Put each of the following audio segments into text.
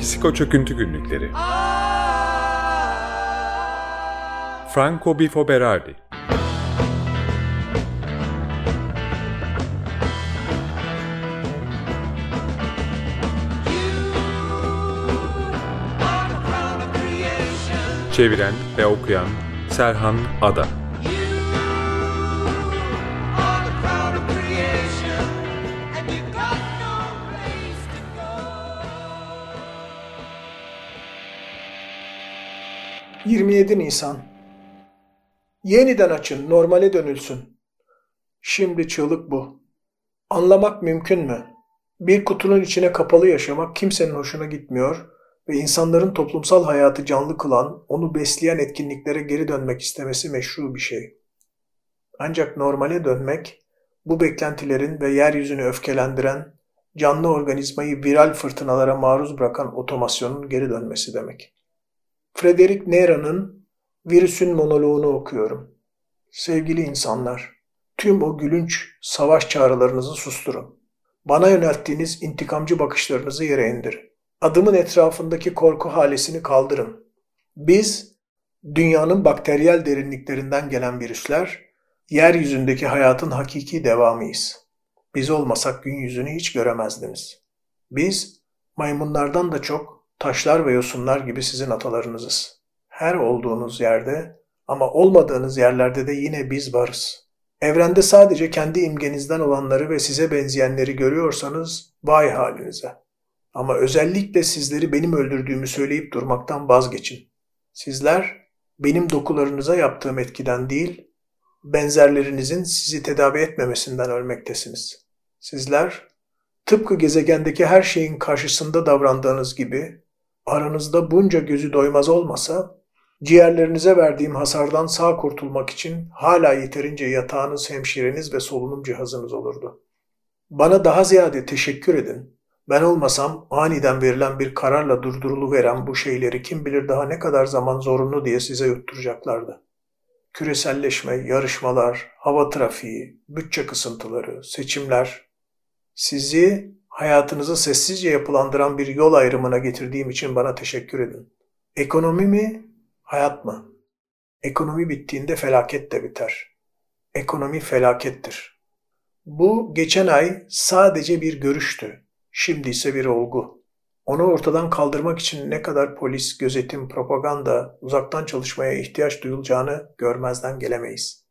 Psiko Çöküntü Günlükleri. Franco Bifo Berardi Çeviren ve okuyan Serhan Ada 27 Nisan Yeniden açın, normale dönülsün. Şimdi çığlık bu. Anlamak mümkün mü? Bir kutunun içine kapalı yaşamak kimsenin hoşuna gitmiyor ve insanların toplumsal hayatı canlı kılan, onu besleyen etkinliklere geri dönmek istemesi meşru bir şey. Ancak normale dönmek, bu beklentilerin ve yeryüzünü öfkelendiren, canlı organizmayı viral fırtınalara maruz bırakan otomasyonun geri dönmesi demek. Frederick Nera'nın Virüsün monoloğunu okuyorum. Sevgili insanlar, tüm o gülünç savaş çağrılarınızı susturun. Bana yönelttiğiniz intikamcı bakışlarınızı yere indirin. Adımın etrafındaki korku halesini kaldırın. Biz, dünyanın bakteriyel derinliklerinden gelen virüsler, yeryüzündeki hayatın hakiki devamıyız. Biz olmasak gün yüzünü hiç göremezdiniz. Biz, maymunlardan da çok taşlar ve yosunlar gibi sizin atalarınızız. Her olduğunuz yerde ama olmadığınız yerlerde de yine biz varız. Evrende sadece kendi imgenizden olanları ve size benzeyenleri görüyorsanız vay halinize. Ama özellikle sizleri benim öldürdüğümü söyleyip durmaktan vazgeçin. Sizler benim dokularınıza yaptığım etkiden değil, benzerlerinizin sizi tedavi etmemesinden ölmektesiniz. Sizler tıpkı gezegendeki her şeyin karşısında davrandığınız gibi aranızda bunca gözü doymaz olmasa, ciğerlerinize verdiğim hasardan sağ kurtulmak için hala yeterince yatağınız, hemşireniz ve solunum cihazınız olurdu. Bana daha ziyade teşekkür edin. Ben olmasam aniden verilen bir kararla durduruluveren bu şeyleri kim bilir daha ne kadar zaman zorunlu diye size yutturacaklardı. Küreselleşme, yarışmalar, hava trafiği, bütçe kısıntıları, seçimler sizi hayatınızı sessizce yapılandıran bir yol ayrımına getirdiğim için bana teşekkür edin. Ekonomi mi, hayat mı? Ekonomi bittiğinde felaket de biter. Ekonomi felakettir. Bu geçen ay sadece bir görüştü. Şimdi ise bir olgu. Onu ortadan kaldırmak için ne kadar polis, gözetim, propaganda, uzaktan çalışmaya ihtiyaç duyulacağını görmezden gelemeyiz.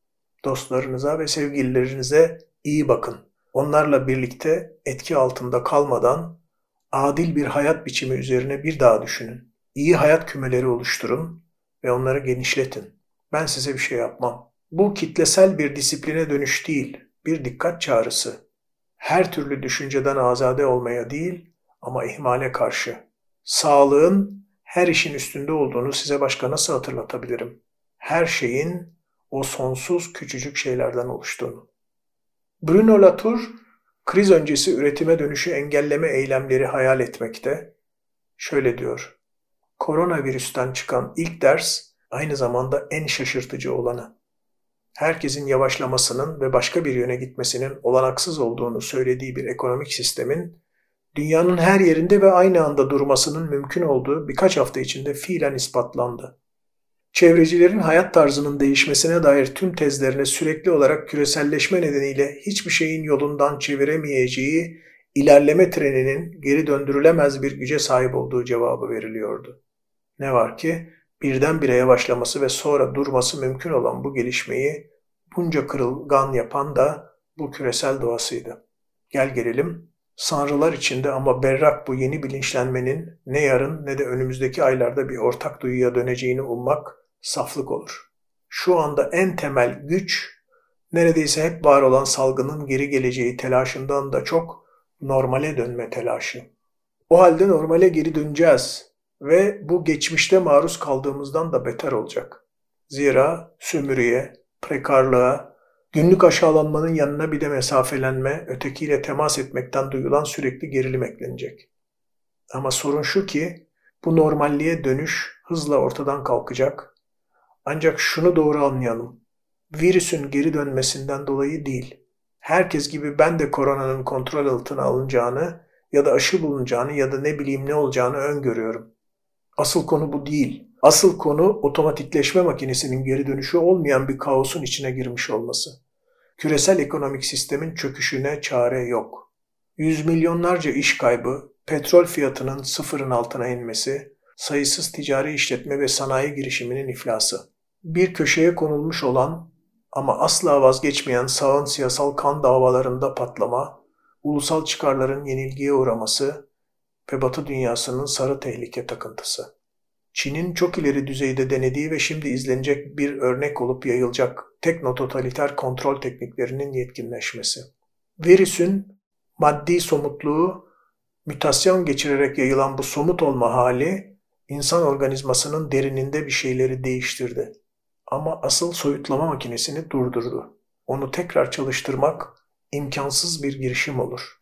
Dostlarınıza ve sevgililerinize iyi bakın. Onlarla birlikte etki altında kalmadan adil bir hayat biçimi üzerine bir daha düşünün. İyi hayat kümeleri oluşturun ve onları genişletin. Ben size bir şey yapmam. Bu kitlesel bir disipline dönüş değil, bir dikkat çağrısı. Her türlü düşünceden azade olmaya değil ama ihmale karşı. Sağlığın her işin üstünde olduğunu size başka nasıl hatırlatabilirim? Her şeyin o sonsuz küçücük şeylerden oluştuğunu. Bruno Latour, kriz öncesi üretime dönüşü engelleme eylemleri hayal etmekte. Şöyle diyor, koronavirüsten çıkan ilk ders aynı zamanda en şaşırtıcı olanı. Herkesin yavaşlamasının ve başka bir yöne gitmesinin olanaksız olduğunu söylediği bir ekonomik sistemin, dünyanın her yerinde ve aynı anda durmasının mümkün olduğu birkaç hafta içinde fiilen ispatlandı. Çevrecilerin hayat tarzının değişmesine dair tüm tezlerine sürekli olarak küreselleşme nedeniyle hiçbir şeyin yolundan çeviremeyeceği ilerleme treninin geri döndürülemez bir güce sahip olduğu cevabı veriliyordu. Ne var ki birdenbire yavaşlaması ve sonra durması mümkün olan bu gelişmeyi bunca kırılgan yapan da bu küresel doğasıydı. Gel gelelim, sanrılar içinde ama berrak bu yeni bilinçlenmenin ne yarın ne de önümüzdeki aylarda bir ortak duyuya döneceğini ummak saflık olur. Şu anda en temel güç neredeyse hep var olan salgının geri geleceği telaşından da çok normale dönme telaşı. O halde normale geri döneceğiz ve bu geçmişte maruz kaldığımızdan da beter olacak. Zira sömürüye, prekarlığa, günlük aşağılanmanın yanına bir de mesafelenme, ötekiyle temas etmekten duyulan sürekli gerilim eklenecek. Ama sorun şu ki bu normalliğe dönüş hızla ortadan kalkacak ancak şunu doğru anlayalım. Virüsün geri dönmesinden dolayı değil. Herkes gibi ben de koronanın kontrol altına alınacağını ya da aşı bulunacağını ya da ne bileyim ne olacağını öngörüyorum. Asıl konu bu değil. Asıl konu otomatikleşme makinesinin geri dönüşü olmayan bir kaosun içine girmiş olması. Küresel ekonomik sistemin çöküşüne çare yok. Yüz milyonlarca iş kaybı, petrol fiyatının sıfırın altına inmesi, sayısız ticari işletme ve sanayi girişiminin iflası. Bir köşeye konulmuş olan ama asla vazgeçmeyen sağın siyasal kan davalarında patlama, ulusal çıkarların yenilgiye uğraması ve Batı dünyasının sarı tehlike takıntısı. Çin'in çok ileri düzeyde denediği ve şimdi izlenecek bir örnek olup yayılacak teknototaliter kontrol tekniklerinin yetkinleşmesi. Virüsün maddi somutluğu, mütasyon geçirerek yayılan bu somut olma hali insan organizmasının derininde bir şeyleri değiştirdi. Ama asıl soyutlama makinesini durdurdu. Onu tekrar çalıştırmak imkansız bir girişim olur.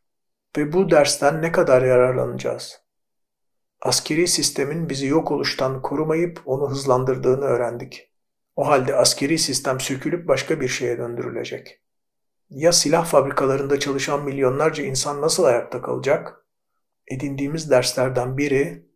Ve bu dersten ne kadar yararlanacağız? Askeri sistemin bizi yok oluştan korumayıp onu hızlandırdığını öğrendik. O halde askeri sistem sökülüp başka bir şeye döndürülecek. Ya silah fabrikalarında çalışan milyonlarca insan nasıl ayakta kalacak? Edindiğimiz derslerden biri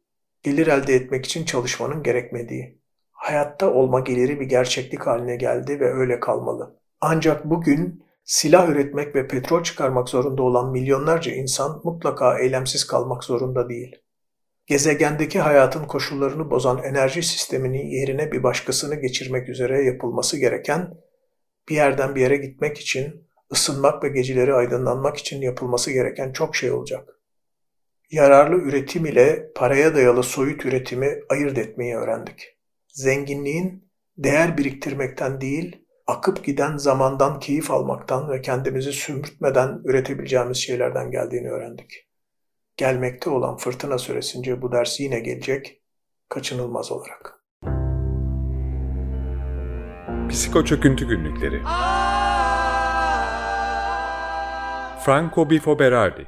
gelir elde etmek için çalışmanın gerekmediği. Hayatta olma geliri bir gerçeklik haline geldi ve öyle kalmalı. Ancak bugün silah üretmek ve petrol çıkarmak zorunda olan milyonlarca insan mutlaka eylemsiz kalmak zorunda değil. Gezegendeki hayatın koşullarını bozan enerji sistemini yerine bir başkasını geçirmek üzere yapılması gereken, bir yerden bir yere gitmek için, ısınmak ve geceleri aydınlanmak için yapılması gereken çok şey olacak. Yararlı üretim ile paraya dayalı soyut üretimi ayırt etmeyi öğrendik. Zenginliğin değer biriktirmekten değil, akıp giden zamandan keyif almaktan ve kendimizi sümürtmeden üretebileceğimiz şeylerden geldiğini öğrendik. Gelmekte olan fırtına süresince bu ders yine gelecek, kaçınılmaz olarak. Psiko Çöküntü Günlükleri Franco Bifo Berardi